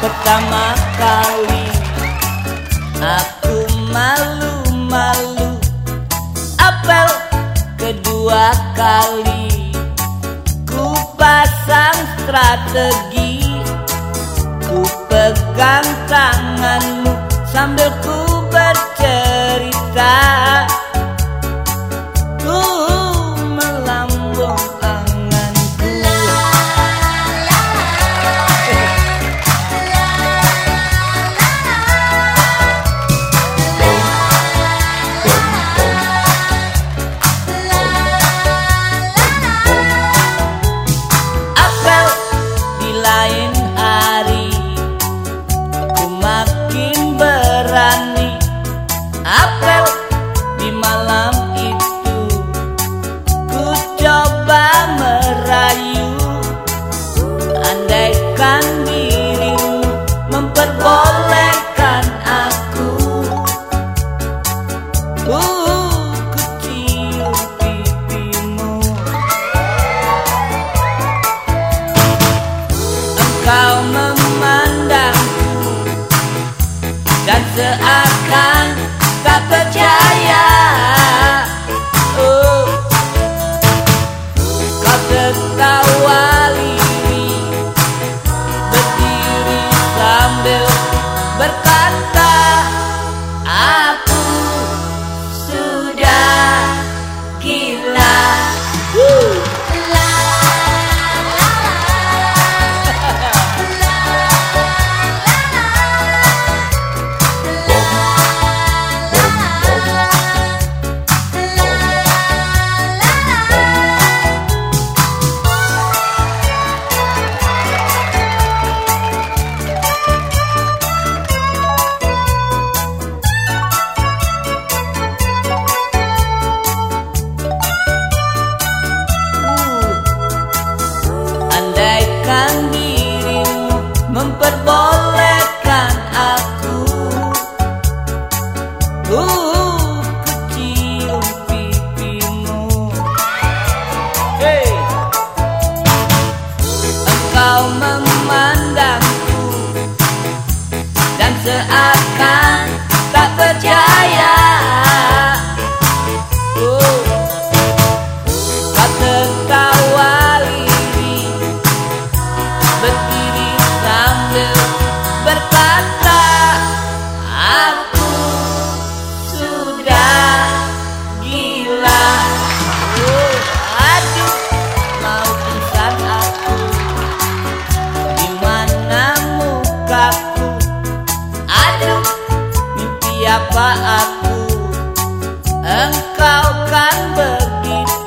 pertama kali. Aku malu-malu. Apel kedua kali. Ku pasang strategi. Ku pegang tanganmu sambil ku seakan tak percaya. Oh, Kau tertawa memperbolehkan aku uh, kecium pipimu hey. Engkau memandangku Dan seakan Mimpi apa aku Engkau kan begitu